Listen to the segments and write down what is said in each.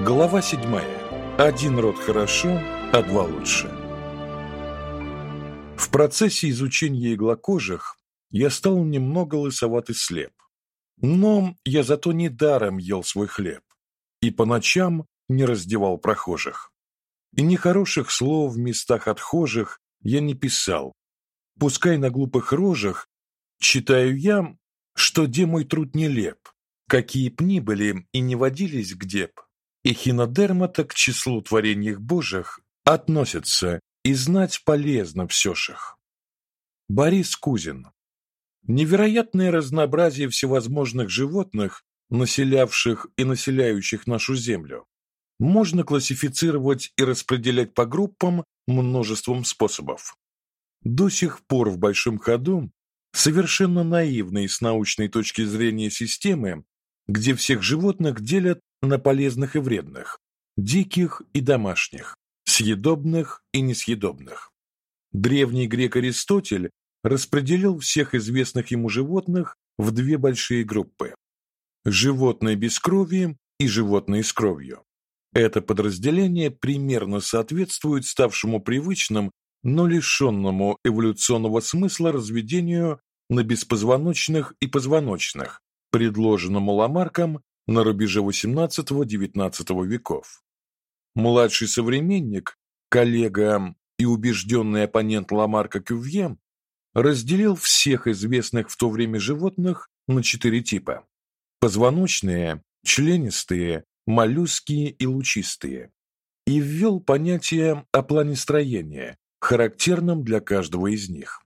Глава 7. Один род хорошо, а два лучше. В процессе изучения иглокожих я стал немного лысоват и слеп. Но я зато не даром ел свой хлеб и по ночам не раздевал прохожих. И нехороших слов в местах отхожих я не писал. Пускай на глупых рожах читаю я, что где мой труд нелеп, какие б ни были и не водились где б, эхинодермата к числу творений Божьих относятся, и знать полезно все ших. Борис Кузин. Невероятное разнообразие всевозможных животных, населявших и населяющих нашу землю, можно классифицировать и распределять по группам множеством способов. До сих пор в большом ходу совершенно наивные с научной точки зрения системы, где всех животных делят на полезных и вредных, диких и домашних, съедобных и несъедобных. Древний грек Аристотель распределил всех известных ему животных в две большие группы: животные без крови и животные с кровью. Это подразделение примерно соответствует ставшему привычным, но лишенному эволюционного смысла разведению на беспозвоночных и позвоночных, предложенному Ламарком на рубеже XVIII-XIX веков. Младший современник, коллега и убежденный оппонент Ламарка Кювье разделил всех известных в то время животных на четыре типа: позвоночные, членистые, моллюски и лучистые. И ввел понятие о плане строения, характерном для каждого из них.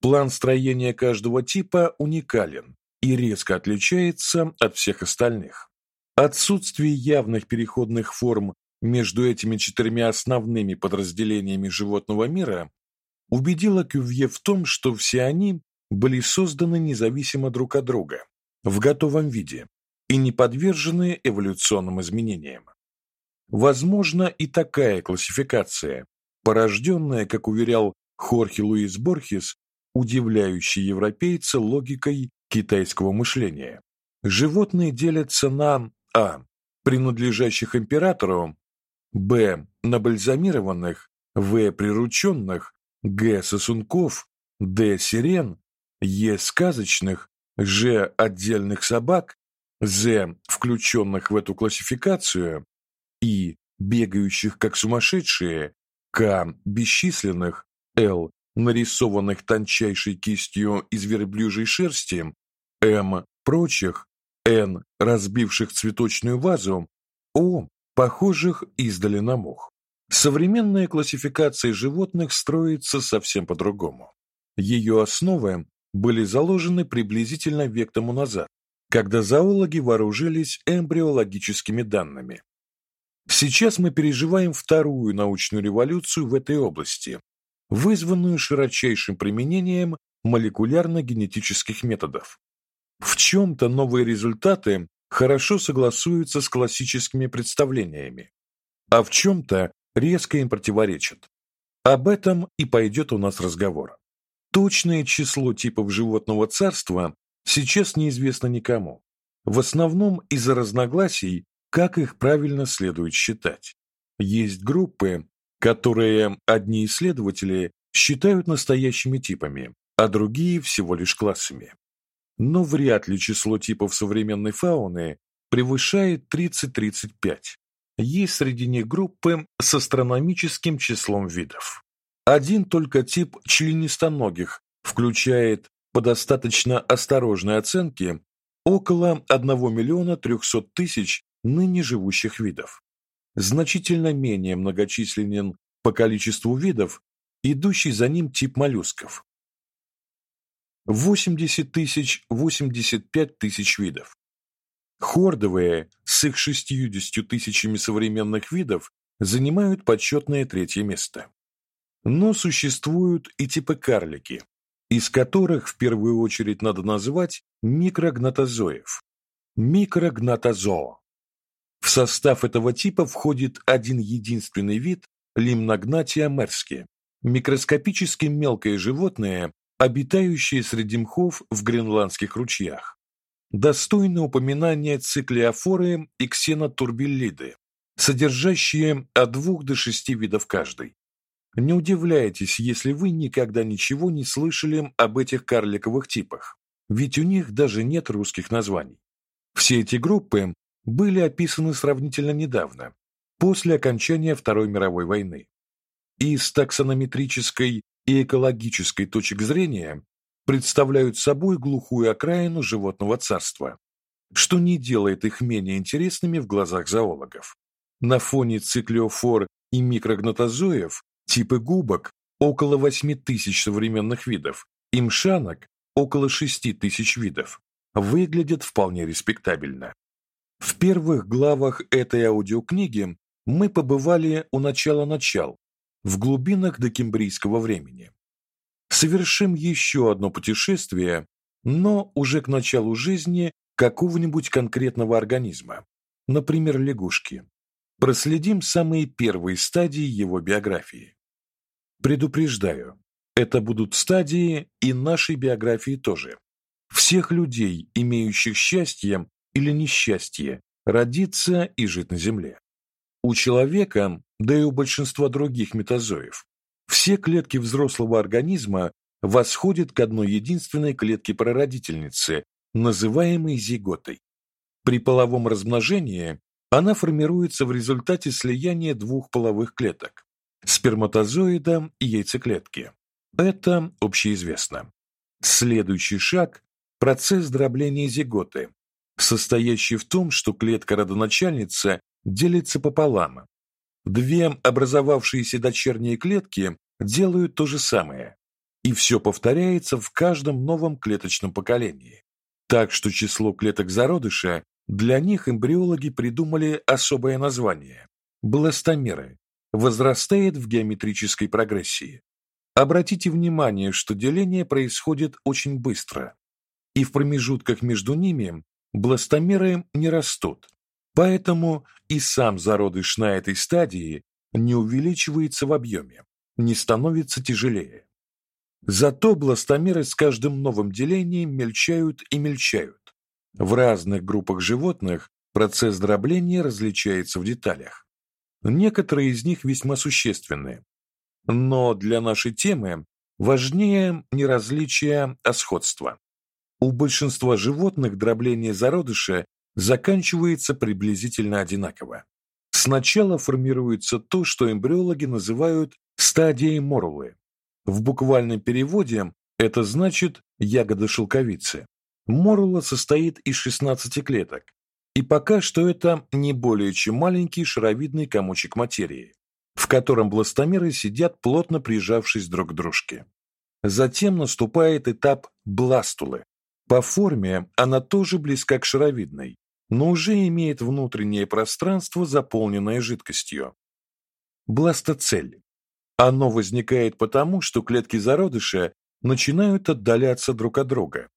План строения каждого типа уникален и резко отличается от всех остальных. Отсутствие явных переходных форм между этими четырьмя основными подразделениями животного мира убедило Кювье в том, что все они были созданы независимо друг от друга, в готовом виде и не подвержены эволюционным изменениям. Возможно и такая классификация, порожденная, как уверял Хорхе Луис Борхес, удивляющей европейца логикой китайского мышления. Животные делятся на а. принадлежащих императору, б. набальзамированных, в. прирученных, г. сосунков, д. сирен, е. сказочных, ж. отдельных собак, з. включенных в эту классификацию и. бегающих как сумасшедшие, к. бесчисленных, л нарисованных тончайшей кистью из верблюжьей шерсти, м прочих, н разбивших цветочную вазу, о похожих издали на мох. Современная классификация животных строится совсем по-другому. Ее основы были заложены приблизительно век тому назад, когда зоологи вооружились эмбриологическими данными. Сейчас мы переживаем вторую научную революцию в этой области, вызванную широчайшим применением молекулярно-генетических методов. В чем то новые результаты хорошо согласуются с классическими представлениями, а в чем то резко им противоречат. Об этом и пойдет у нас разговор. Точное число типов животного царства сейчас неизвестно никому. В основном из-за разногласий, как их правильно следует считать. Есть группы, которые одни исследователи считают настоящими типами, а другие всего лишь классами но вряд ли число типов современной фауны превышает 30-35. Есть среди них группы с астрономическим числом видов. Один только тип членистоногих включает по достаточно осторожной оценке около 1 миллиона 300 тысяч ныне живущих видов. Значительно менее многочисленен по количеству видов идущий за ним тип моллюсков 80 тысяч, 85 тысяч видов. Хордовые с их 60 тысячами современных видов занимают почетное третье место. Но существуют и типы карлики, из которых в первую очередь надо назвать микрогнатозоев. Микрогнатозоо. В состав этого типа входит один единственный вид Лимногнатия мерски, микроскопически мелкое животное, обитающие среди мхов в гренландских ручьях. достойны упоминания циклеофоры и ксенотурбиллиды, содержащие от двух до шести видов каждой. Не удивляйтесь, если вы никогда ничего не слышали об этих карликовых типах, ведь у них даже нет русских названий. Все эти группы были описаны сравнительно недавно, после окончания Второй мировой войны. И с таксонометрической и экологической точек зрения представляют собой глухую окраину животного царства, что не делает их менее интересными в глазах зоологов. На фоне циклеофор и микрогнатозоев типы губок около 8 тысяч современных видов и мшанок около 6 тысяч видов выглядят вполне респектабельно. В первых главах этой аудиокниги мы побывали у начала начал, в глубинах докембрийского времени. Совершим еще одно путешествие, но уже к началу жизни какого-нибудь конкретного организма, например, лягушки. Проследим самые первые стадии его биографии. Предупреждаю, это будут стадии и нашей биографии тоже. Всех людей, имеющих счастье или несчастье родиться и жить на земле. У человека, да и у большинства других метазоев, все клетки взрослого организма восходят к одной единственной клетке прародительницы, называемой зиготой. При половом размножении она формируется в результате слияния двух половых клеток сперматозоида и яйцеклетки. Это общеизвестно. Следующий шаг процесс дробления зиготы, состоящий в том, что клетка родоначальницы делится пополам. Две образовавшиеся дочерние клетки делают то же самое, и все повторяется в каждом новом клеточном поколении. Так что число клеток зародыша для них эмбриологи придумали особое название бластомеры, возрастает в геометрической прогрессии. Обратите внимание, что деление происходит очень быстро, и в промежутках между ними бластомеры не растут. Поэтому и сам зародыш на этой стадии не увеличивается в объеме, не становится тяжелее. Зато бластомеры с каждым новым делением мельчают и мельчают. В разных группах животных процесс дробления различается в деталях. Некоторые из них весьма существенны. Но для нашей темы важнее не различие, а сходство. У большинства животных дробление зародыша заканчивается приблизительно одинаково. Сначала формируется то, что эмбриологи называют стадией морулы. В буквальном переводе это значит ягода шелковицы. Морула состоит из 16 клеток, и пока что это не более чем маленький шаровидный комочек материи, в котором бластомеры сидят плотно прижавшись друг к дружке. Затем наступает этап бластулы. По форме она тоже близка к шаровидной, но уже имеет внутреннее пространство, заполненное жидкостью. Бластоцель. Оно возникает потому, что клетки зародыша начинают отдаляться друг от друга,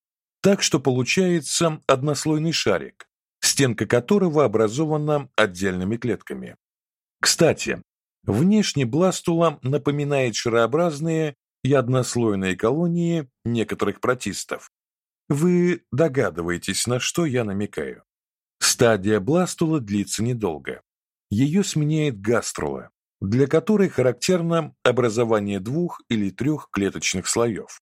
так что получается однослойный шарик, стенка которого образована отдельными клетками. Кстати, внешне бластула напоминает шарообразные и однослойные колонии некоторых протистов. Вы догадываетесь, на что я намекаю. Стадия бластула длится недолго. Ее сменяет гаструла, для которой характерно образование двух или трех клеточных слоев.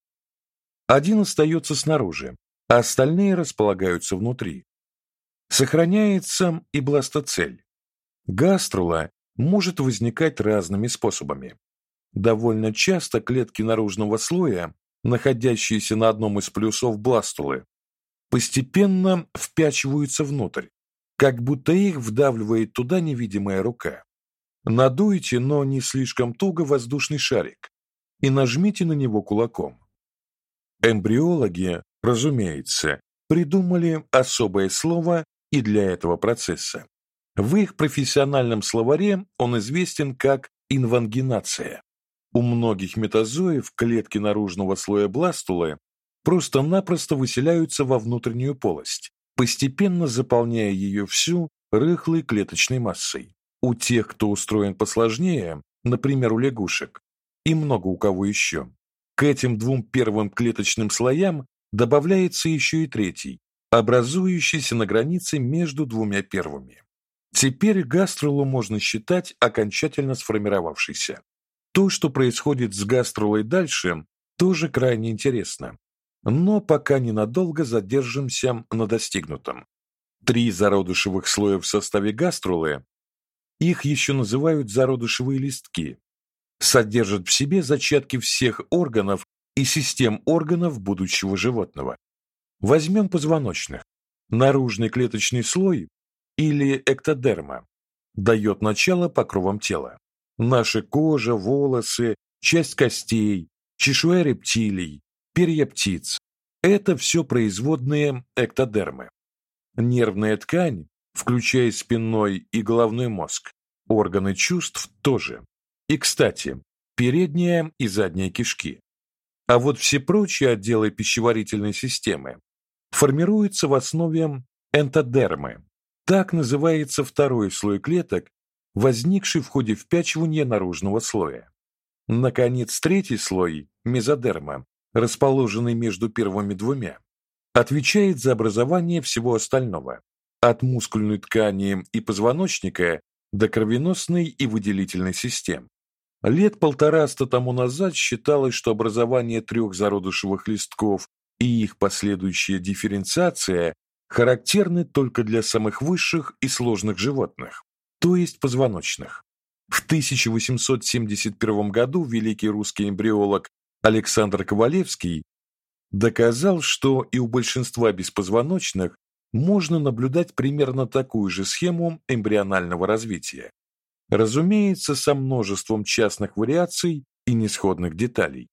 Один остается снаружи, а остальные располагаются внутри. Сохраняется и бластоцель. Гаструла может возникать разными способами. Довольно часто клетки наружного слоя, находящиеся на одном из плюсов бластулы, постепенно впячиваются внутрь, как будто их вдавливает туда невидимая рука. Надуйте, но не слишком туго воздушный шарик и нажмите на него кулаком. Эмбриологи, разумеется, придумали особое слово и для этого процесса. В их профессиональном словаре он известен как инвангинация. У многих метазоев клетки наружного слоя бластулы просто-напросто выселяются во внутреннюю полость, постепенно заполняя ее всю рыхлой клеточной массой. У тех, кто устроен посложнее, например, у лягушек, и много у кого еще, к этим двум первым клеточным слоям добавляется еще и третий, образующийся на границе между двумя первыми. Теперь гастролу можно считать окончательно сформировавшейся. То, что происходит с гастролой дальше, тоже крайне интересно. Но пока ненадолго задержимся на достигнутом. Три зародышевых слоя в составе гастролы, их еще называют зародышевые листки, содержат в себе зачатки всех органов и систем органов будущего животного. Возьмем позвоночных. Наружный клеточный слой или эктодерма дает начало покровам тела. Наша кожа, волосы, часть костей, чешуя рептилий, перья птиц это все производные эктодермы. Нервная ткань, включая спинной и головной мозг, органы чувств тоже. И, кстати, передняя и задняя кишки. А вот все прочие отделы пищеварительной системы формируются в основе энтодермы, так называется второй слой клеток, возникший в ходе впячивания наружного слоя. Наконец, третий слой мезодерма, расположенный между первыми двумя, отвечает за образование всего остального, от мускульной ткани и позвоночника до кровеносной и выделительной систем. Лет полтораста тому назад считалось, что образование трех зародышевых листков и их последующая дифференциация характерны только для самых высших и сложных животных, то есть позвоночных. В 1871 году великий русский эмбриолог Александр Ковалевский доказал, что и у большинства беспозвоночных можно наблюдать примерно такую же схему эмбрионального развития. Разумеется, со множеством частных вариаций и несходных деталей.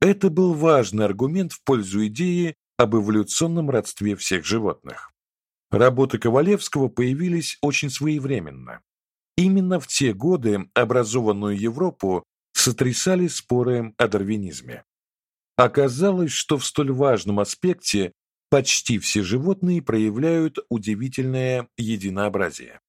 Это был важный аргумент в пользу идеи об эволюционном родстве всех животных. Работы Ковалевского появились очень своевременно. Именно в те годы образованную Европу сотрясали споры о дарвинизме. Оказалось, что в столь важном аспекте почти все животные проявляют удивительное единообразие.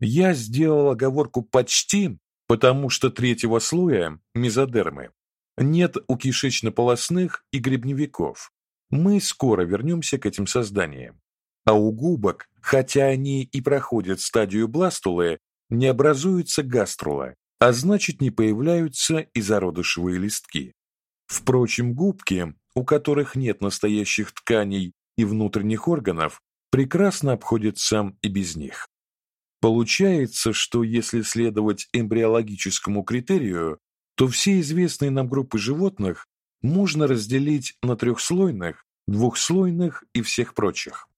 Я сделал оговорку почти, потому что третьего слоя мезодермы нет у кишечно-полосных и грибневиков, мы скоро вернемся к этим созданиям. А у губок, хотя они и проходят стадию бластулы, не образуются гаструла, а значит не появляются и зародышевые листки. Впрочем, губки, у которых нет настоящих тканей и внутренних органов, прекрасно обходятся и без них. Получается, что если следовать эмбриологическому критерию, то все известные нам группы животных можно разделить на трехслойных, двухслойных и всех прочих.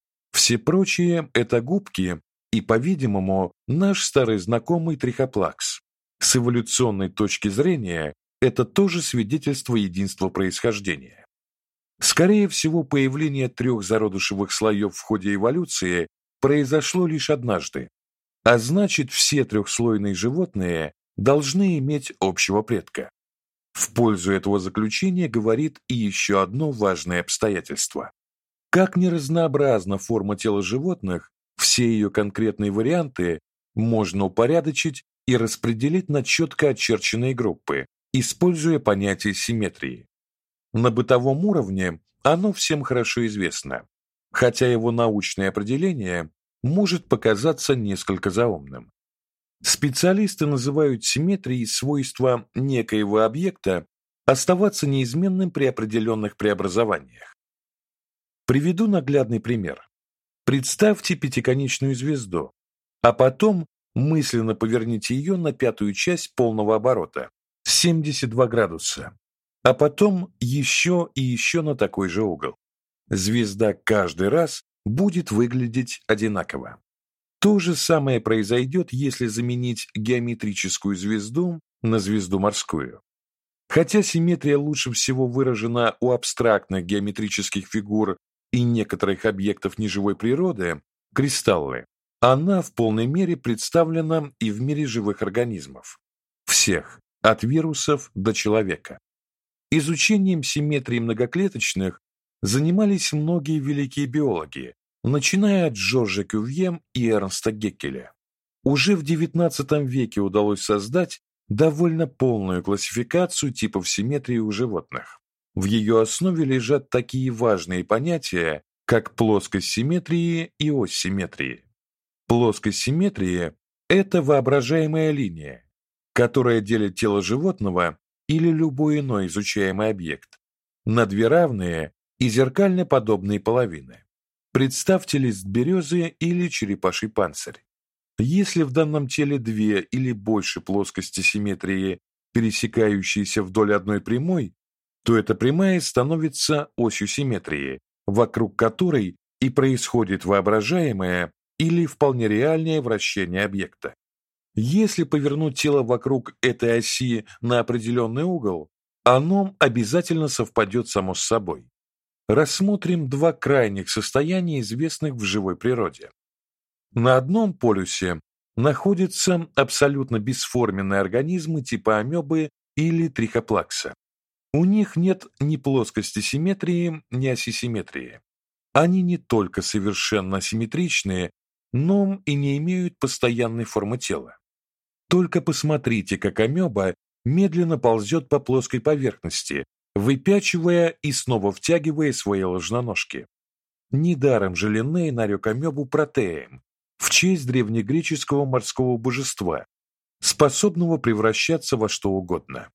Все прочие это губки и, по-видимому, наш старый знакомый трихоплакс. С эволюционной точки зрения это тоже свидетельство единства происхождения. Скорее всего, появление трех зародышевых слоев в ходе эволюции произошло лишь однажды, а значит, все трехслойные животные должны иметь общего предка. В пользу этого заключения говорит и еще одно важное обстоятельство. Как ни разнообразна форма тела животных, все ее конкретные варианты можно упорядочить и распределить на четко очерченные группы, используя понятие симметрии. На бытовом уровне оно всем хорошо известно, хотя его научное определение может показаться несколько заумным. Специалисты называют симметрией свойство некоего объекта оставаться неизменным при определенных преобразованиях. Приведу наглядный пример. Представьте пятиконечную звезду, а потом мысленно поверните ее на пятую часть полного оборота 72 градуса, а потом еще и еще на такой же угол. Звезда каждый раз будет выглядеть одинаково. То же самое произойдет, если заменить геометрическую звезду на звезду морскую. Хотя симметрия лучше всего выражена у абстрактных геометрических фигур и некоторых объектов неживой природы, кристаллы, она в полной мере представлена и в мире живых организмов. Всех, от вирусов до человека. Изучением симметрии многоклеточных занимались многие великие биологи, начиная от Жоржа Кювье и Эрнста Геккеля. Уже в XIX веке удалось создать довольно полную классификацию типов симметрии у животных. В ее основе лежат такие важные понятия, как плоскость симметрии и ось симметрии. Плоскость симметрии это воображаемая линия, которая делит тело животного или любой иной изучаемый объект на две равные и зеркально подобные половины. Представьте лист березы или черепаший панцирь. Если в данном теле две или больше плоскости симметрии, пересекающиеся вдоль одной прямой, то эта прямая становится осью симметрии, вокруг которой и происходит воображаемое или вполне реальное вращение объекта. Если повернуть тело вокруг этой оси на определенный угол, оно обязательно совпадет само с собой. Рассмотрим два крайних состояния, известных в живой природе. На одном полюсе находятся абсолютно бесформенные организмы типа амебы или трихоплакса. У них нет ни плоскости симметрии, ни оси симметрии. Они не только совершенно симметричные, но и не имеют постоянной формы тела. Только посмотрите, как амеба медленно ползет по плоской поверхности, выпячивая и снова втягивая свои ложноножки. Недаром же Линней нарек амебу протеем, в честь древнегреческого морского божества, способного превращаться во что угодно.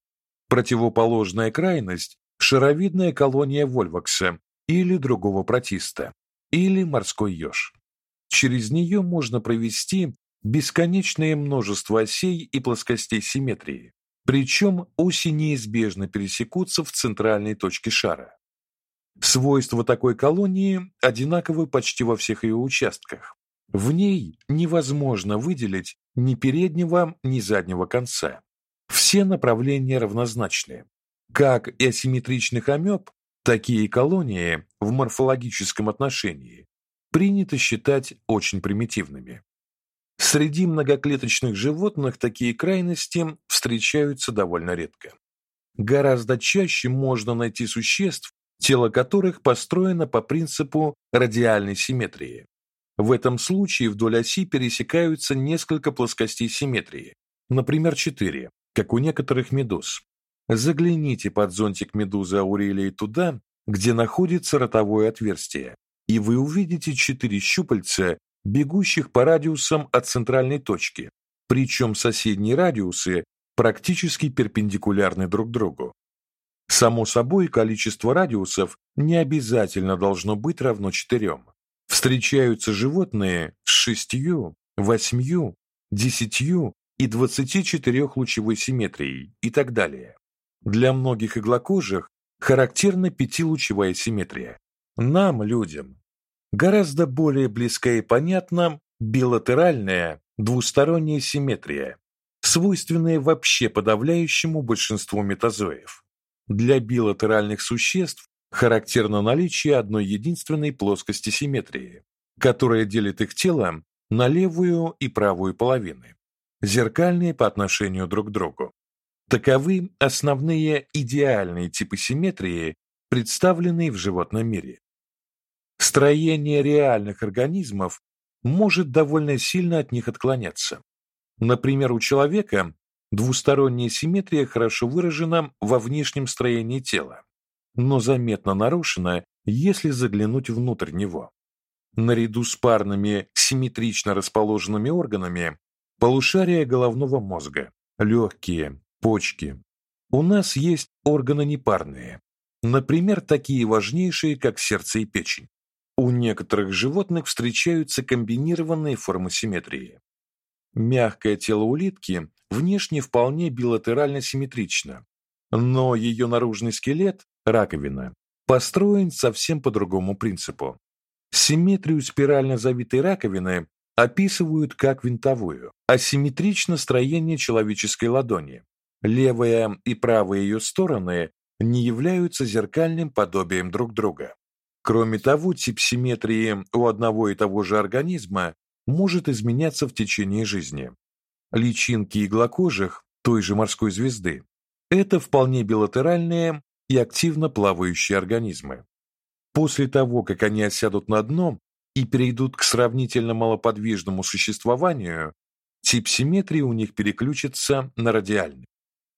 Противоположная крайность шаровидная колония вольвакса или другого протиста, или морской еж. Через нее можно провести бесконечное множество осей и плоскостей симметрии. Причем оси неизбежно пересекутся в центральной точке шара. Свойства такой колонии одинаковы почти во всех ее участках. В ней невозможно выделить ни переднего, ни заднего конца. Все направления равнозначны. Как и асимметричных амеб, такие колонии в морфологическом отношении принято считать очень примитивными. Среди многоклеточных животных такие крайности встречаются довольно редко. Гораздо чаще можно найти существ, тело которых построено по принципу радиальной симметрии. В этом случае вдоль оси пересекаются несколько плоскостей симметрии, например, четыре, как у некоторых медуз. Загляните под зонтик медузы Аурелии туда, где находится ротовое отверстие, и вы увидите четыре щупальца, бегущих по радиусам от центральной точки, причем соседние радиусы практически перпендикулярны друг другу. Само собой, количество радиусов не обязательно должно быть равно четырем. Встречаются животные с шестью, восьмью, десятью и двадцати четырех лучевой симметрией и так далее. Для многих иглокожих характерна пятилучевая симметрия. Нам, людям, гораздо более близка и понятна билатеральная двусторонняя симметрия, свойственная вообще подавляющему большинству метазоев. Для билатеральных существ характерно наличие одной единственной плоскости симметрии, которая делит их тело на левую и правую половины, зеркальные по отношению друг к другу. Таковы основные идеальные типы симметрии, представленные в животном мире. Строение реальных организмов может довольно сильно от них отклоняться. Например, у человека двусторонняя симметрия хорошо выражена во внешнем строении тела, но заметно нарушена, если заглянуть внутрь него. Наряду с парными симметрично расположенными органами полушария головного мозга, легкие, почки. У нас есть органы непарные, например, такие важнейшие, как сердце и печень. У некоторых животных встречаются комбинированные формы симметрии. Мягкое тело улитки внешне вполне билатерально симметрично, но ее наружный скелет раковина построен совсем по другому принципу. Симметрию спирально завитой раковины описывают как винтовую, а симметрично строение человеческой ладони. Левая и правая ее стороны не являются зеркальным подобием друг друга. Кроме того, тип симметрии у одного и того же организма может изменяться в течение жизни. Личинки иглокожих той же морской звезды это вполне билатеральные и активно плавающие организмы. После того, как они осядут на дно и перейдут к сравнительно малоподвижному существованию, тип симметрии у них переключится на радиальный.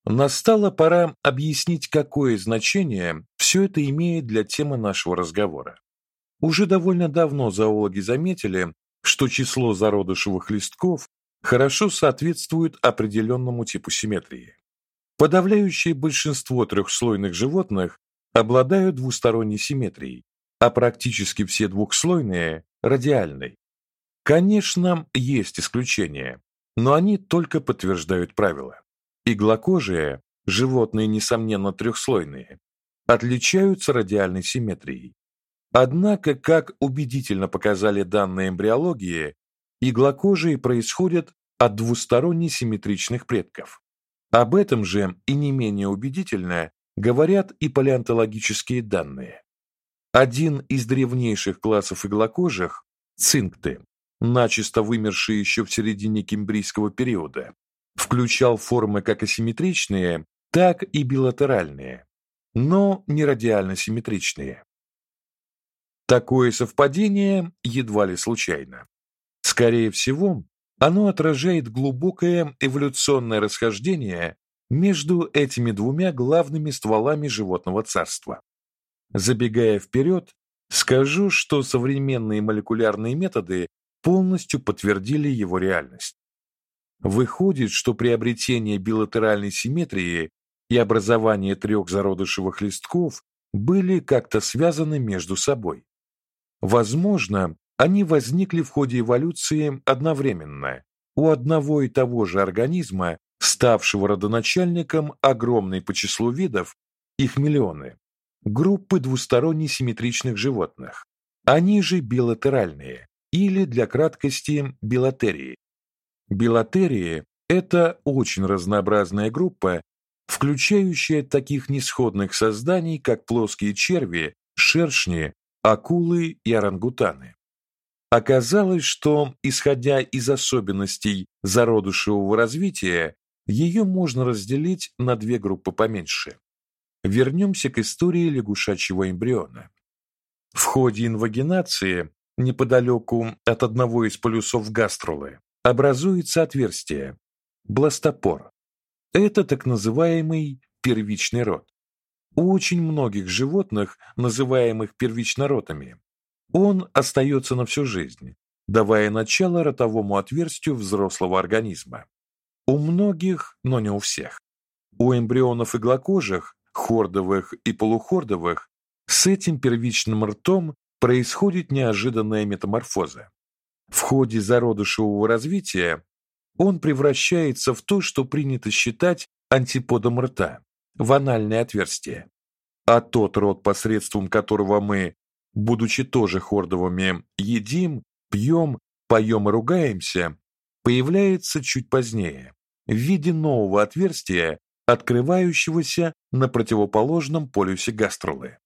Настала пора объяснить, какое значение все это имеет для темы нашего разговора. Уже довольно давно зоологи заметили, что число зародышевых листков хорошо соответствует определенному типу симметрии. Подавляющее большинство трехслойных животных обладают двусторонней симметрией, а практически все двухслойные радиальной. Конечно, есть исключения, но они только подтверждают правило. Иглокожие, животные несомненно трехслойные, отличаются радиальной симметрией. Однако, как убедительно показали данные эмбриологии, иглокожие происходят от двусторонне симметричных предков. Об этом же и не менее убедительно говорят и палеонтологические данные. Один из древнейших классов иглокожих цинкты, начисто вымершие еще в середине кембрийского периода, включал формы как асимметричные, так и билатеральные, но не радиально симметричные. Такое совпадение едва ли случайно. Скорее всего, оно отражает глубокое эволюционное расхождение между этими двумя главными стволами животного царства. Забегая вперед, скажу, что современные молекулярные методы полностью подтвердили его реальность. Выходит, что приобретение билатеральной симметрии и образование трех зародышевых листков были как-то связаны между собой. Возможно, они возникли в ходе эволюции одновременно у одного и того же организма, ставшего родоначальником огромной по числу видов, их миллионы, группы двусторонне симметричных животных. Они же билатеральные или для краткости билатерии. Билатерии это очень разнообразная группа, включающая таких несходных созданий, как плоские черви, шершни, акулы и орангутаны. Оказалось, что, исходя из особенностей зародышевого развития, ее можно разделить на две группы поменьше. Вернемся к истории лягушачьего эмбриона. В ходе инвагинации неподалеку от одного из полюсов гастролы образуется отверстие бластопор. Это так называемый первичный род. У очень многих животных, называемых первичнородными, он остается на всю жизнь, давая начало ротовому отверстию взрослого организма. У многих, но не у всех. У эмбрионов иглокожих, хордовых и полухордовых, с этим первичным ртом происходит неожиданная метаморфоза. В ходе зародышевого развития он превращается в то, что принято считать антиподом рта в анальное отверстие. А тот род, посредством которого мы, будучи тоже хордовыми, едим, пьем, поем и ругаемся, появляется чуть позднее в виде нового отверстия, открывающегося на противоположном полюсе гастролы.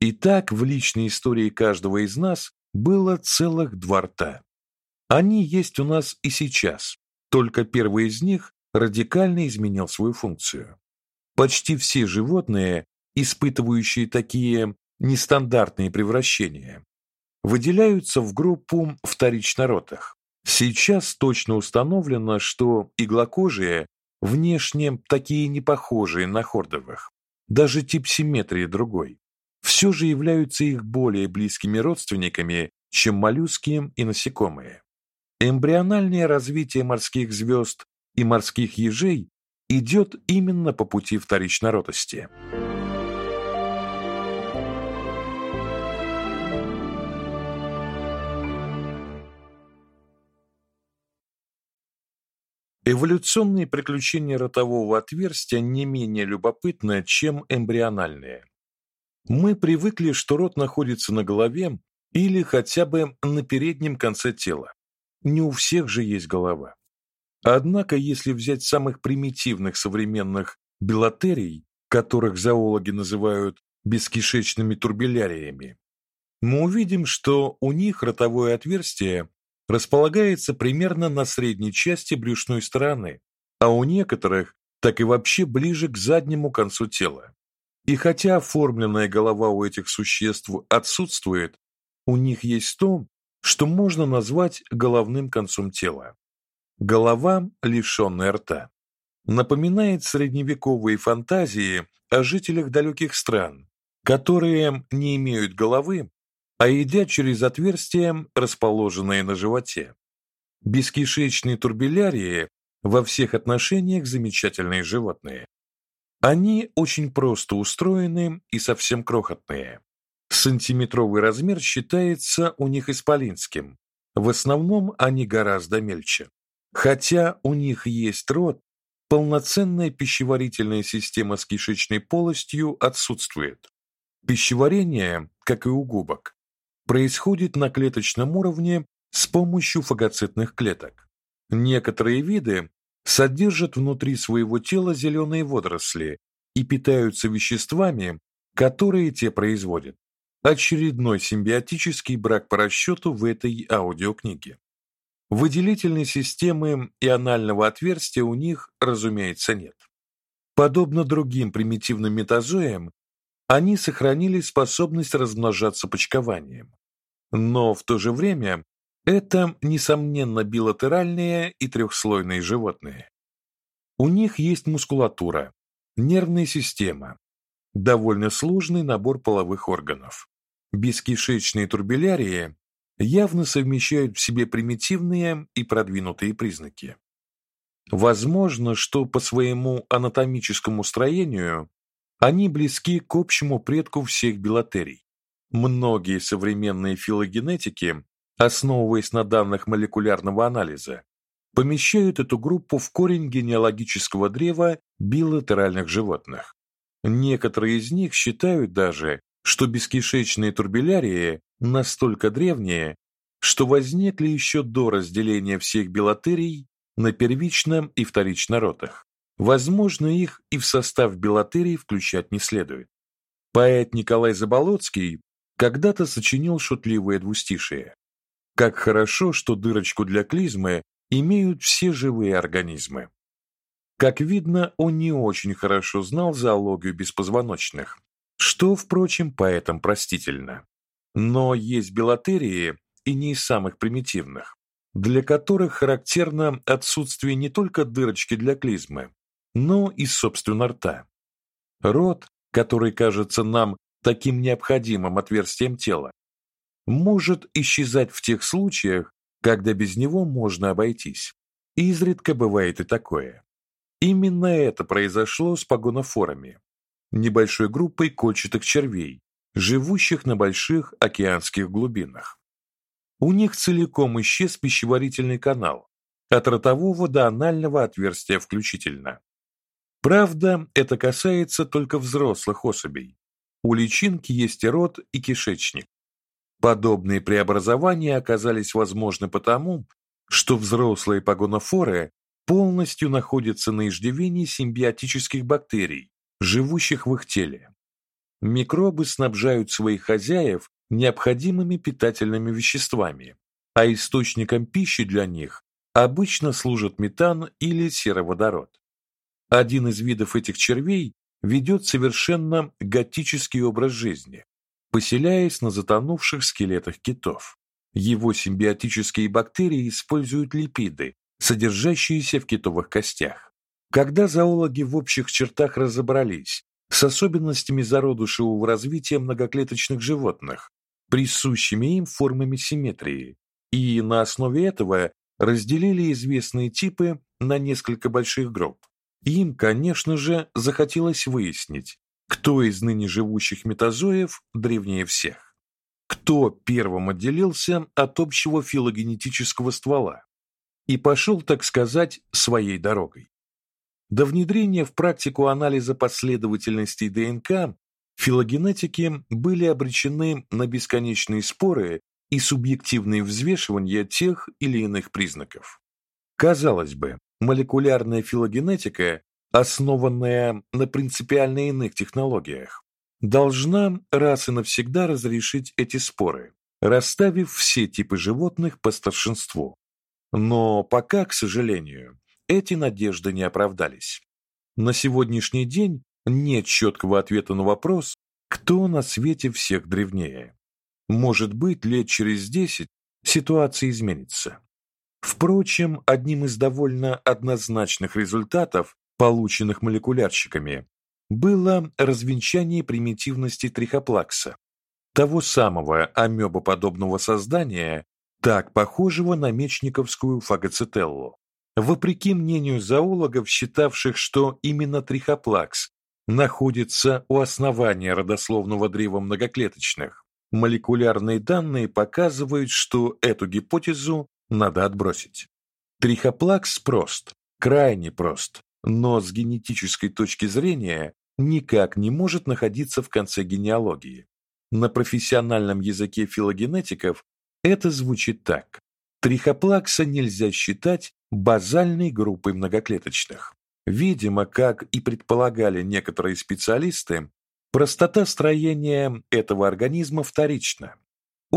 Итак, в личной истории каждого из нас было целых два рта. Они есть у нас и сейчас, только первый из них радикально изменил свою функцию. Почти все животные, испытывающие такие нестандартные превращения, выделяются в группу вторичнородных. Сейчас точно установлено, что иглокожие внешне такие не похожие на хордовых. Даже тип симметрии другой. Все же являются их более близкими родственниками, чем моллюски и насекомые. Эмбриональное развитие морских звезд и морских ежей идет именно по пути вторичнородности. Эволюционные приключения ротового отверстия не менее любопытны, чем эмбриональные. Мы привыкли, что рот находится на голове или хотя бы на переднем конце тела. Не у всех же есть голова. Однако, если взять самых примитивных современных белотерий, которых зоологи называют бескишечными турбиляриями, мы увидим, что у них ротовое отверстие располагается примерно на средней части брюшной стороны, а у некоторых так и вообще ближе к заднему концу тела. И хотя оформленная голова у этих существ отсутствует, у них есть то, что можно назвать головным концом тела. Голова, лишенная рта, напоминает средневековые фантазии о жителях далеких стран, которые не имеют головы, а едят через отверстия, расположенные на животе. Бескишечные турбелярии во всех отношениях замечательные животные. Они очень просто устроены и совсем крохотные. Сантиметровый размер считается у них исполинским. В основном они гораздо мельче. Хотя у них есть рот, полноценная пищеварительная система с кишечной полостью отсутствует. Пищеварение, как и у губок, происходит на клеточном уровне с помощью фагоцитных клеток. Некоторые виды содержат внутри своего тела зеленые водоросли и питаются веществами, которые те производят. Очередной симбиотический брак по расчету в этой аудиокниге. Выделительной системы и анального отверстия у них, разумеется, нет. Подобно другим примитивным метазоям, они сохранили способность размножаться почкованием. Но в то же время это несомненно билатеральные и трехслойные животные. У них есть мускулатура, нервная система, довольно сложный набор половых органов. Бескишечные турбелярии явно совмещают в себе примитивные и продвинутые признаки. Возможно, что по своему анатомическому строению они близки к общему предку всех билатерий. Многие современные филогенетики, основываясь на данных молекулярного анализа, помещают эту группу в корень генеалогического древа билатеральных животных. Некоторые из них считают даже, что бескишечные турбелярии настолько древние, что возникли еще до разделения всех билатерий на первичном и вторичном родах. Возможно, их и в состав билатерий включать не следует. Поэт Николай Заболоцкий когда-то сочинил шутливое двустишие. Как хорошо, что дырочку для клизмы имеют все живые организмы. Как видно, он не очень хорошо знал зоологию беспозвоночных, что, впрочем, поэтам простительно. Но есть билатерии, и не из самых примитивных, для которых характерно отсутствие не только дырочки для клизмы, но и собственно рта. Рот, который кажется нам таким необходимым отверстием тела, может исчезать в тех случаях, когда без него можно обойтись. Изредка бывает и такое. Именно это произошло с погонофорами, небольшой группой кольчатых червей, живущих на больших океанских глубинах. У них целиком исчез пищеварительный канал, от ротового до анального отверстия включительно. Правда, это касается только взрослых особей. У личинки есть и рот, и кишечник. Подобные преобразования оказались возможны потому, что взрослые погонофоры полностью находятся на иждивении симбиотических бактерий, живущих в их теле. Микробы снабжают своих хозяев необходимыми питательными веществами, а источником пищи для них обычно служат метан или сероводород. Один из видов этих червей ведет совершенно готический образ жизни, поселяясь на затонувших скелетах китов. Его симбиотические бактерии используют липиды, содержащиеся в китовых костях. Когда зоологи в общих чертах разобрались с особенностями зародышевого развития многоклеточных животных, присущими им формами симметрии, и на основе этого разделили известные типы на несколько больших групп. Им, конечно же, захотелось выяснить, кто из ныне живущих метазоев древнее всех. Кто первым отделился от общего филогенетического ствола и пошел, так сказать, своей дорогой. До внедрения в практику анализа последовательностей ДНК филогенетики были обречены на бесконечные споры и субъективные взвешивания тех или иных признаков. Казалось бы, молекулярная филогенетика, основанная на принципиально иных технологиях, должна раз и навсегда разрешить эти споры, расставив все типы животных по старшинству. Но пока, к сожалению, эти надежды не оправдались. На сегодняшний день нет четкого ответа на вопрос, кто на свете всех древнее. Может быть, лет через десять ситуация изменится. Впрочем, одним из довольно однозначных результатов, полученных молекулярщиками, было развенчание примитивности трихоплакса. того самого амебоподобного создания, так похожего на мечниковскую фагоцителлу. Вопреки мнению зоологов, считавших, что именно трихоплакс находится у основания родословного древа многоклеточных, молекулярные данные показывают, что эту гипотезу надо отбросить. Трихоплакс прост, крайне прост, но с генетической точки зрения никак не может находиться в конце генеалогии. На профессиональном языке филогенетиков это звучит так: трихоплакса нельзя считать базальной группой многоклеточных. Видимо, как и предполагали некоторые специалисты, простота строения этого организма вторична.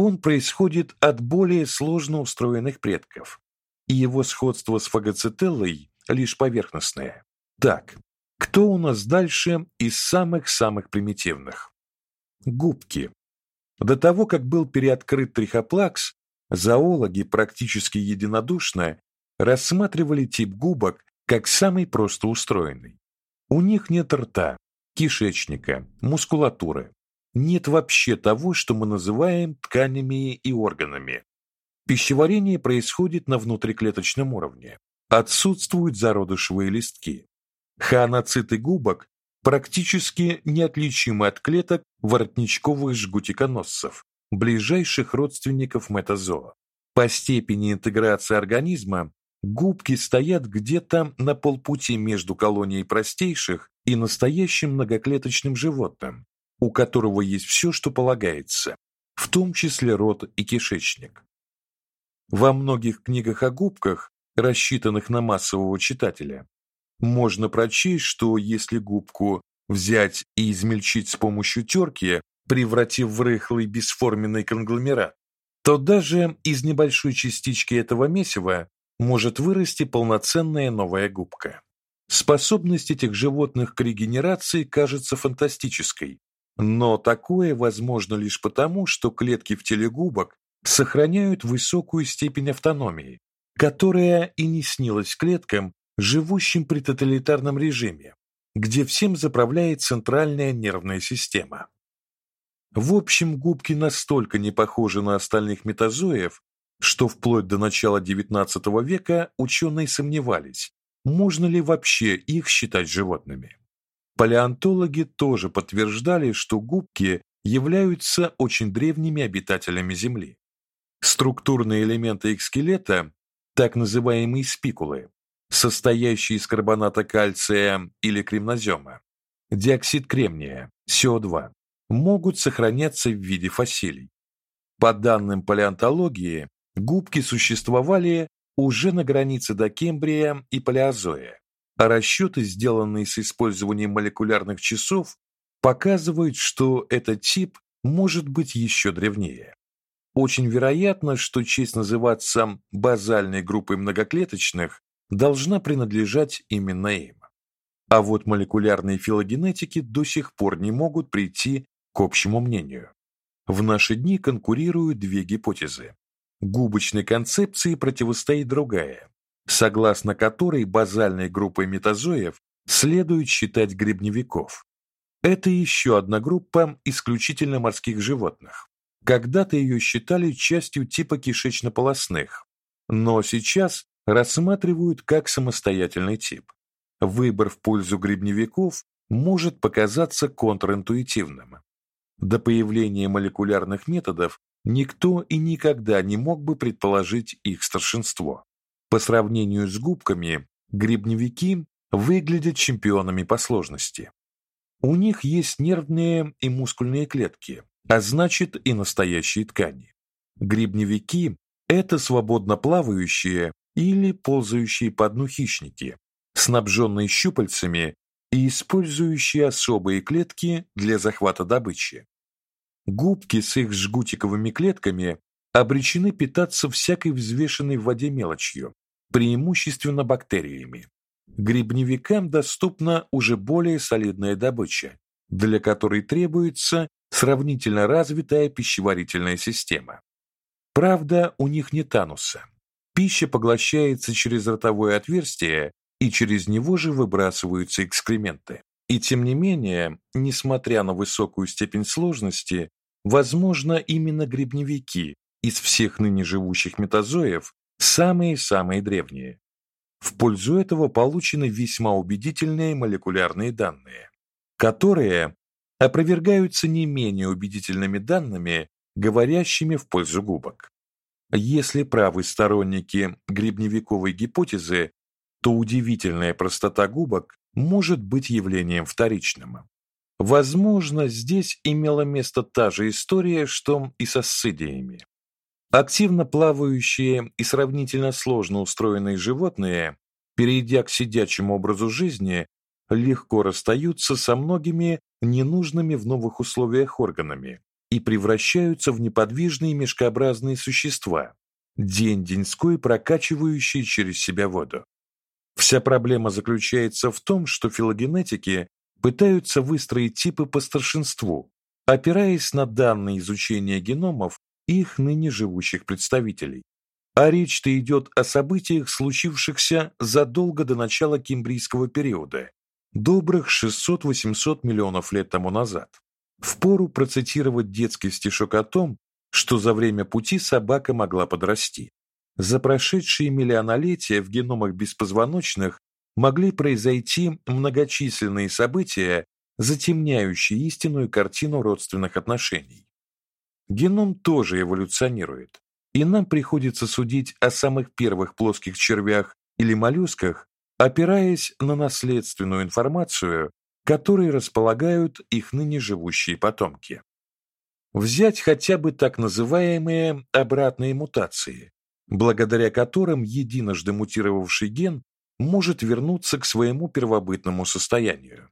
Он происходит от более сложно устроенных предков, и его сходство с фагоцителлой лишь поверхностное. Так, кто у нас дальше из самых-самых примитивных? Губки. До того, как был переоткрыт трихоплакс, зоологи практически единодушно рассматривали тип губок как самый просто устроенный. У них нет рта, кишечника, мускулатуры. Нет вообще того, что мы называем тканями и органами. Пищеварение происходит на внутриклеточном уровне. Отсутствуют зародышевые листки. Хооноциты губок практически неотличимы от клеток воротничковых жгутиконосцев, ближайших родственников метазоа. По степени интеграции организма Губки стоят где-то на полпути между колонией простейших и настоящим многоклеточным животным, у которого есть все, что полагается, в том числе рот и кишечник. Во многих книгах о губках, рассчитанных на массового читателя, можно прочесть, что если губку взять и измельчить с помощью терки, превратив в рыхлый бесформенный конгломерат, то даже из небольшой частички этого месива может вырасти полноценная новая губка. Способность этих животных к регенерации кажется фантастической, но такое возможно лишь потому, что клетки в теле губок сохраняют высокую степень автономии, которая и не снилась клеткам, живущим при тоталитарном режиме, где всем заправляет центральная нервная система. В общем, губки настолько не похожи на остальных метазоев, что вплоть до начала XIX века ученые сомневались, можно ли вообще их считать животными. Палеонтологи тоже подтверждали, что губки являются очень древними обитателями Земли. Структурные элементы их скелета, так называемые спикулы, состоящие из карбоната кальция или кремнозема, диоксид кремния, СО2, могут сохраняться в виде фасилий. По данным палеонтологии, Губки существовали уже на границе Докембрия и Палеозоя, а расчеты, сделанные с использованием молекулярных часов, показывают, что этот тип может быть еще древнее. Очень вероятно, что честь называться базальной группой многоклеточных должна принадлежать именно им. А вот молекулярные филогенетики до сих пор не могут прийти к общему мнению. В наши дни конкурируют две гипотезы. Губочной концепции противостоит другая, согласно которой базальной группой метазоев следует считать грибневиков. Это еще одна группа исключительно морских животных. Когда-то ее считали частью типа кишечно-полосных, но сейчас рассматривают как самостоятельный тип. Выбор в пользу грибневиков может показаться контринтуитивным. До появления молекулярных методов Никто и никогда не мог бы предположить их старшинство. По сравнению с губками, грибневики выглядят чемпионами по сложности. У них есть нервные и мускульные клетки, а значит и настоящие ткани. Грибневики это свободно плавающие или ползающие по дну хищники, снабженные щупальцами и использующие особые клетки для захвата добычи. Губки с их жгутиковыми клетками обречены питаться всякой взвешенной в воде мелочью, преимущественно бактериями. Грибневикам доступна уже более солидная добыча, для которой требуется сравнительно развитая пищеварительная система. Правда, у них нет ануса. Пища поглощается через ротовое отверстие, и через него же выбрасываются экскременты. И тем не менее, несмотря на высокую степень сложности, возможно, именно грибневики из всех ныне живущих метазоев самые-самые древние. В пользу этого получены весьма убедительные молекулярные данные, которые опровергаются не менее убедительными данными, говорящими в пользу губок. Если правы сторонники грибневиковой гипотезы, то удивительная простота губок может быть явлением вторичным. Возможно, здесь имела место та же история, что и со ссидиями. Активно плавающие и сравнительно сложно устроенные животные, перейдя к сидячему образу жизни, легко расстаются со многими ненужными в новых условиях органами и превращаются в неподвижные мешкообразные существа, день-деньской прокачивающие через себя воду. Вся проблема заключается в том, что филогенетики пытаются выстроить типы по старшинству, опираясь на данные изучения геномов их ныне живущих представителей. А речь-то идет о событиях, случившихся задолго до начала кембрийского периода, добрых 600-800 миллионов лет тому назад. Впору процитировать детский стишок о том, что за время пути собака могла подрасти. За прошедшие миллионолетия в геномах беспозвоночных могли произойти многочисленные события, затемняющие истинную картину родственных отношений. Геном тоже эволюционирует, и нам приходится судить о самых первых плоских червях или моллюсках, опираясь на наследственную информацию, которой располагают их ныне живущие потомки. Взять хотя бы так называемые обратные мутации, благодаря которым единожды мутировавший ген может вернуться к своему первобытному состоянию.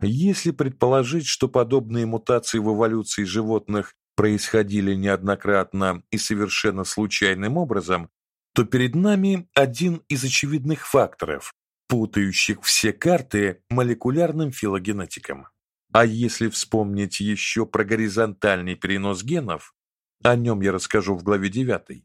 Если предположить, что подобные мутации в эволюции животных происходили неоднократно и совершенно случайным образом, то перед нами один из очевидных факторов, путающих все карты молекулярным филогенетикам. А если вспомнить еще про горизонтальный перенос генов, о нем я расскажу в главе 9,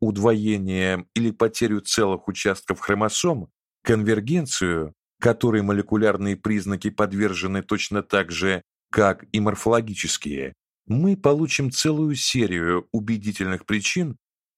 удвоение или потерю целых участков хромосом, конвергенцию, которой молекулярные признаки подвержены точно так же, как и морфологические, мы получим целую серию убедительных причин,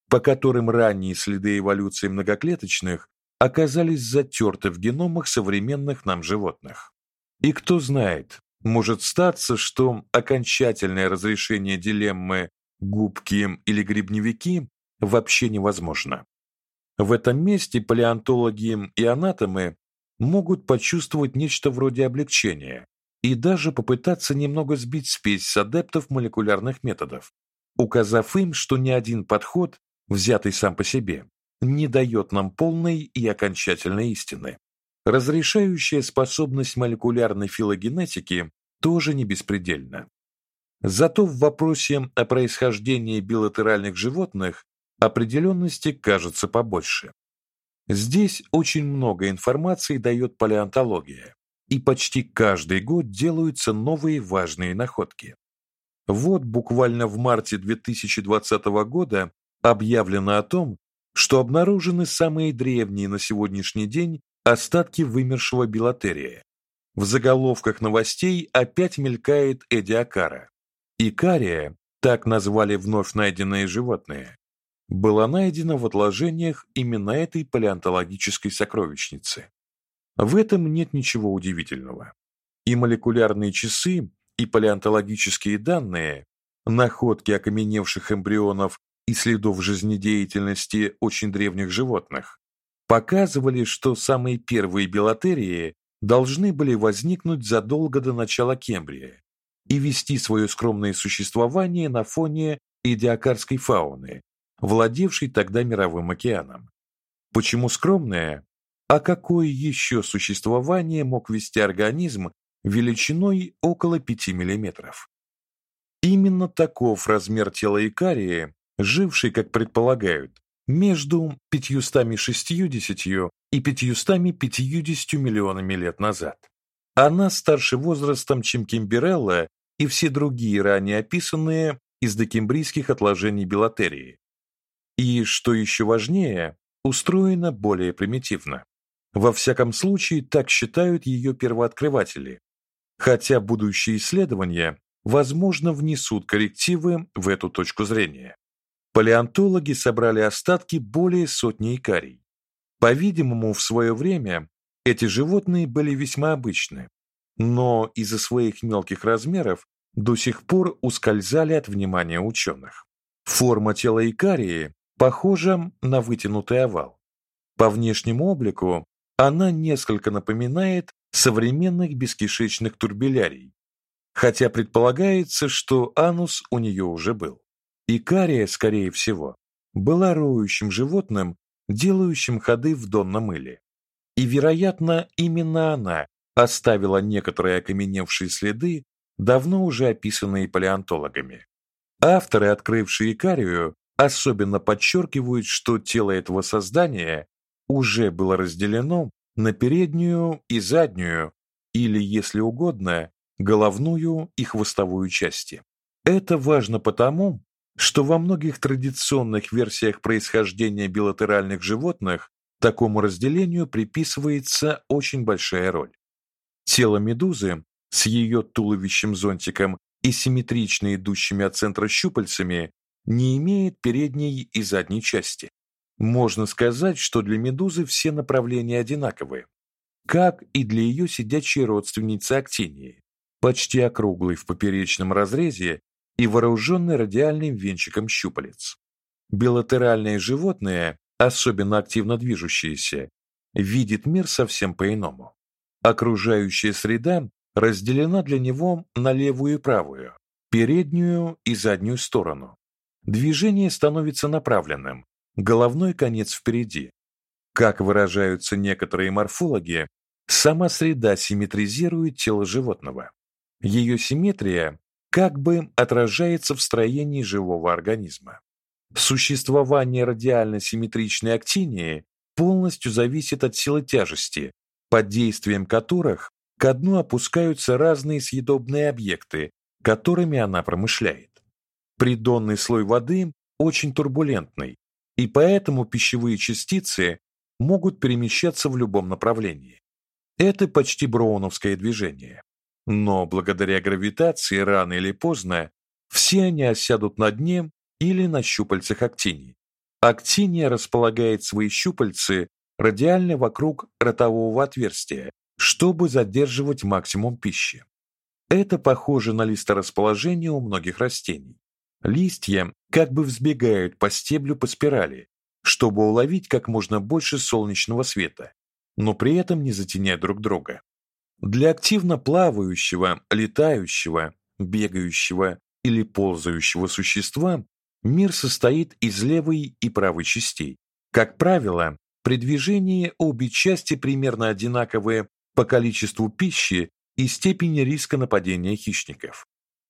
по которым ранние следы эволюции многоклеточных оказались затерты в геномах современных нам животных. И кто знает, может статься, что окончательное разрешение дилеммы губки или грибневики вообще невозможно. В этом месте палеонтологи и анатомы могут почувствовать нечто вроде облегчения, и даже попытаться немного сбить спесь с адептов молекулярных методов, указав им, что ни один подход, взятый сам по себе, не дает нам полной и окончательной истины. Разрешающая способность молекулярной филогенетики тоже не беспредельна. Зато в вопросе о происхождении билатеральных животных определенности кажется побольше. Здесь очень много информации дает палеонтология, и почти каждый год делаются новые важные находки. Вот буквально в марте 2020 года объявлено о том, что обнаружены самые древние на сегодняшний день остатки вымершего билатерия. В заголовках новостей опять мелькает Эдиакара. Икария, так назвали вновь найденные животные, была найдена в отложениях именно этой палеонтологической сокровищницы. В этом нет ничего удивительного. И молекулярные часы, и палеонтологические данные, находки окаменевших эмбрионов и следов жизнедеятельности очень древних животных показывали, что самые первые белотерии должны были возникнуть задолго до начала Кембрия и вести свое скромное существование на фоне идиокарской фауны, владевшей тогда мировым океаном. Почему скромное? А какое еще существование мог вести организм величиной около 5 мм? Именно таков размер тела Икарии, жившей, как предполагают, между 560 и 550 миллионами лет назад. Она старше возрастом, чем Кимберелла и все другие ранее описанные из докембрийских отложений Белотерии. И, что еще важнее, устроена более примитивно. Во всяком случае, так считают ее первооткрыватели. Хотя будущие исследования возможно, внесут коррективы в эту точку зрения. Палеонтологи собрали остатки более сотни икарий. По-видимому, в свое время эти животные были весьма обычны, но из-за своих мелких размеров до сих пор ускользали от внимания ученых. Форма тела икарии похожа на вытянутый овал. По внешнему облику она несколько напоминает современных бескишечных турбелярий, хотя предполагается, что анус у нее уже был. Икария, скорее всего, была роющим животным, делающим ходы в донном мыле. И, вероятно, именно она оставила некоторые окаменевшие следы, давно уже описанные палеонтологами. Авторы, открывшие Икарию, особенно подчеркивают, что тело этого создания уже было разделено на переднюю и заднюю, или, если угодно, головную и хвостовую части. Это важно потому, что во многих традиционных версиях происхождения билатеральных животных такому разделению приписывается очень большая роль. Тело медузы с ее туловищем-зонтиком и симметрично идущими от центра щупальцами не имеет передней и задней части. Можно сказать, что для медузы все направления одинаковые, как и для ее сидячей родственницы актинии, почти округлой в поперечном разрезе и вооруженной радиальным венчиком щупалец. Билатеральные животные, особенно активно движущиеся, видят мир совсем по-иному. Окружающая среда разделена для него на левую и правую, переднюю и заднюю сторону. Движение становится направленным, головной конец впереди. Как выражаются некоторые морфологи, сама среда симметризирует тело животного. Ее симметрия как бы отражается в строении живого организма. Существование радиально симметричной актинии полностью зависит от силы тяжести, под действием которых к дну опускаются разные съедобные объекты, которыми она промышляет. Придонный слой воды очень турбулентный, и поэтому пищевые частицы могут перемещаться в любом направлении. Это почти броуновское движение. Но благодаря гравитации рано или поздно все они осядут на дне или на щупальцах актинии. Актиния располагает свои щупальцы радиально вокруг ротового отверстия, чтобы задерживать максимум пищи. Это похоже на листорасположение у многих растений. Листья как бы взбегают по стеблю по спирали, чтобы уловить как можно больше солнечного света, но при этом не затеняя друг друга. Для активно плавающего, летающего, бегающего или ползающего существа мир состоит из левой и правой частей. Как правило, при движении обе части примерно одинаковые по количеству пищи и степени риска нападения хищников.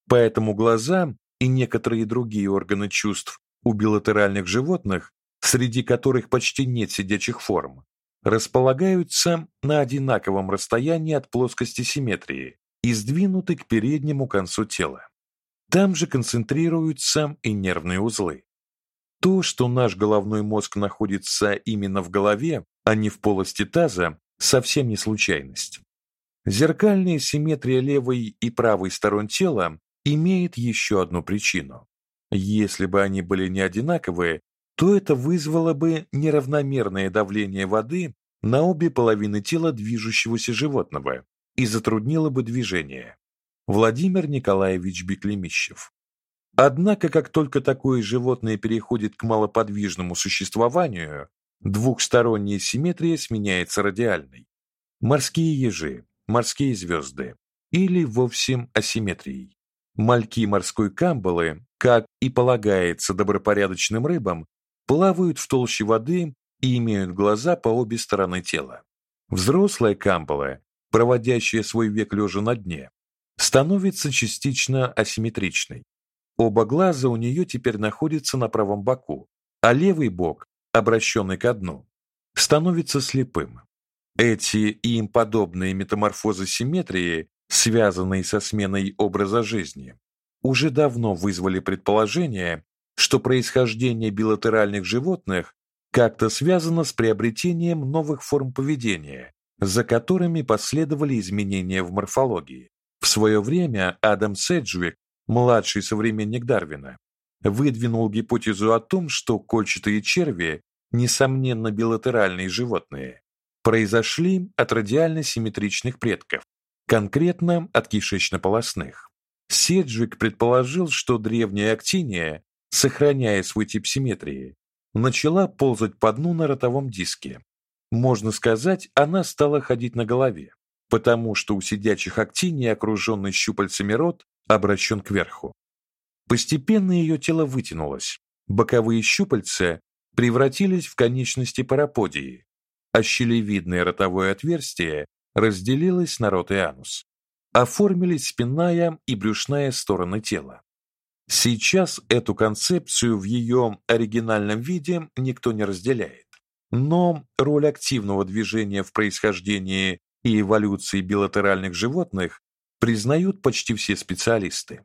Поэтому глаза и некоторые другие органы чувств у билатеральных животных, среди которых почти нет сидячих форм, располагаются на одинаковом расстоянии от плоскости симметрии и сдвинуты к переднему концу тела. Там же концентрируются и нервные узлы. То, что наш головной мозг находится именно в голове, а не в полости таза, совсем не случайность. Зеркальная симметрия левой и правой сторон тела имеет еще одну причину. Если бы они были не одинаковые, то это вызвало бы неравномерное давление воды на обе половины тела движущегося животного и затруднило бы движение. Владимир Николаевич Беклемищев. Однако, как только такое животное переходит к малоподвижному существованию, двухсторонняя симметрия сменяется радиальной. Морские ежи, морские звезды или вовсе асимметрией. Мальки морской камбалы, как и полагается добропорядочным рыбам, плавают в толще воды и имеют глаза по обе стороны тела. Взрослая камбала, проводящая свой век лежа на дне, становится частично асимметричной. Оба глаза у нее теперь находятся на правом боку, а левый бок, обращенный ко дну, становится слепым. Эти и им подобные метаморфозы симметрии, связанные со сменой образа жизни, уже давно вызвали предположение, что происхождение билатеральных животных как-то связано с приобретением новых форм поведения, за которыми последовали изменения в морфологии. В свое время Адам Седжвик младший современник Дарвина, выдвинул гипотезу о том, что кольчатые черви, несомненно билатеральные животные, произошли от радиально-симметричных предков, конкретно от кишечно-полосных. Седжвик предположил, что древняя актиния, сохраняя свой тип симметрии, начала ползать по дну на ротовом диске. Можно сказать, она стала ходить на голове, потому что у сидячих актиний окруженный щупальцами рот обращен кверху. Постепенно ее тело вытянулось. Боковые щупальца превратились в конечности параподии, а щелевидное ротовое отверстие разделилось на рот и анус. Оформились спинная и брюшная стороны тела. Сейчас эту концепцию в ее оригинальном виде никто не разделяет. Но роль активного движения в происхождении и эволюции билатеральных животных признают почти все специалисты.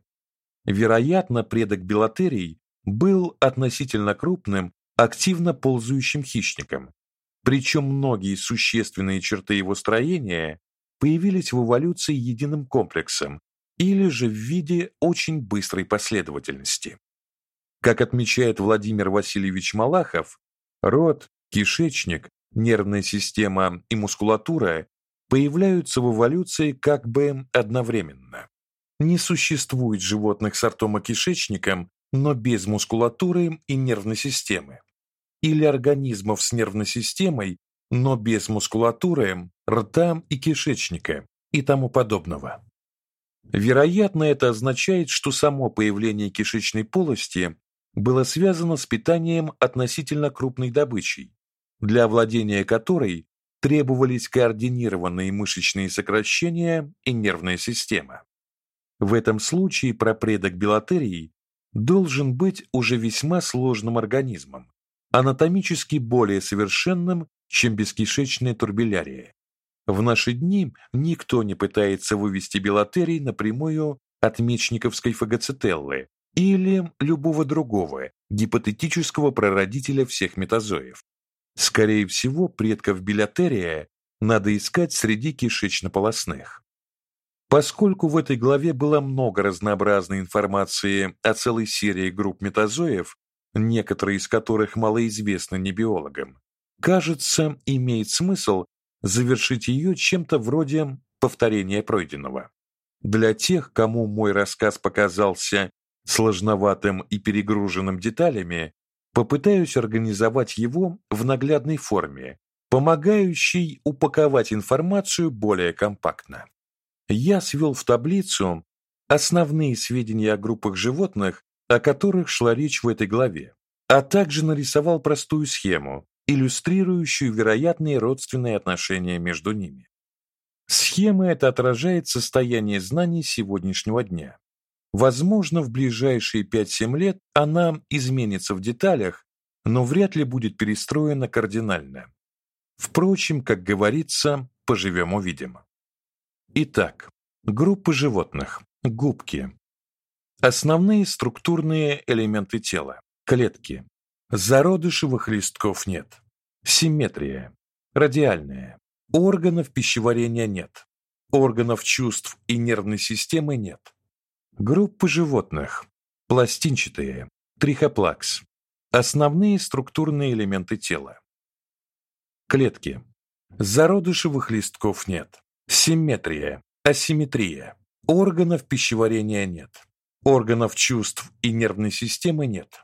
Вероятно, предок билатерий был относительно крупным, активно ползающим хищником. Причем многие существенные черты его строения появились в эволюции единым комплексом или же в виде очень быстрой последовательности. Как отмечает Владимир Васильевич Малахов, рот, кишечник, нервная система и мускулатура появляются в эволюции как бы одновременно. Не существует животных с ртом и кишечником, но без мускулатуры и нервной системы. Или организмов с нервной системой, но без мускулатуры, рта и кишечника и тому подобного. Вероятно, это означает, что само появление кишечной полости было связано с питанием относительно крупной добычей, для овладения которой требовались координированные мышечные сокращения и нервная система. В этом случае прапредок билатерии должен быть уже весьма сложным организмом, анатомически более совершенным, чем бескишечная турбилярия. В наши дни никто не пытается вывести билатерий напрямую от мечниковской фагоцителлы или любого другого гипотетического прародителя всех метазоев. Скорее всего, предков билатерия надо искать среди кишечно-полосных. Поскольку в этой главе было много разнообразной информации о целой серии групп метазоев, некоторые из которых малоизвестны небиологам, кажется, имеет смысл завершить ее чем-то вроде повторения пройденного. Для тех, кому мой рассказ показался сложноватым и перегруженным деталями, попытаюсь организовать его в наглядной форме, помогающей упаковать информацию более компактно я свел в таблицу основные сведения о группах животных, о которых шла речь в этой главе, а также нарисовал простую схему, иллюстрирующую вероятные родственные отношения между ними. Схема эта отражает состояние знаний сегодняшнего дня. Возможно, в ближайшие 5-7 лет она изменится в деталях, но вряд ли будет перестроена кардинально. Впрочем, как говорится, поживем увидим. Итак, группы животных. Губки. Основные структурные элементы тела. Клетки. Зародышевых листков нет. Симметрия. Радиальная. Органов пищеварения нет. Органов чувств и нервной системы нет. Группы животных. Пластинчатые. Трихоплакс. Основные структурные элементы тела. Клетки. Зародышевых листков нет. Симметрия, асимметрия. Органов пищеварения нет. Органов чувств и нервной системы нет.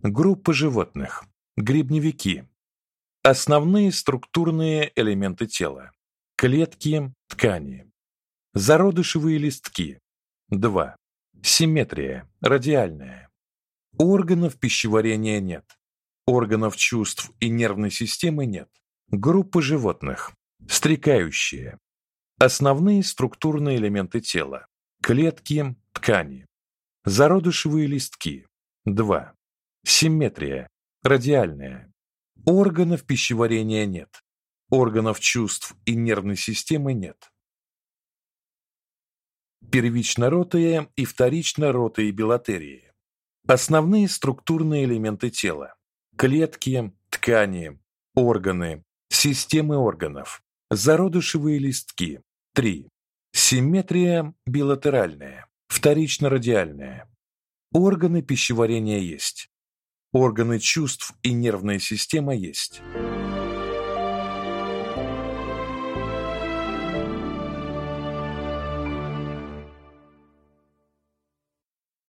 Группы животных. Грибневики. Основные структурные элементы тела. Клетки, ткани. Зародышевые листки. 2. Симметрия, радиальная. Органов пищеварения нет. Органов чувств и нервной системы нет. Группы животных. Стрекающие. Основные структурные элементы тела. Клетки, ткани. Зародышевые листки. 2. Симметрия. Радиальная. Органов пищеварения нет. Органов чувств и нервной системы нет. Первично-ротые и вторично-ротые билатерии. Основные структурные элементы тела. Клетки, ткани, органы, системы органов. Зародышевые листки. 3. Симметрия билатеральная. Вторично-радиальное. Органы пищеварения есть. Органы чувств и нервная система есть.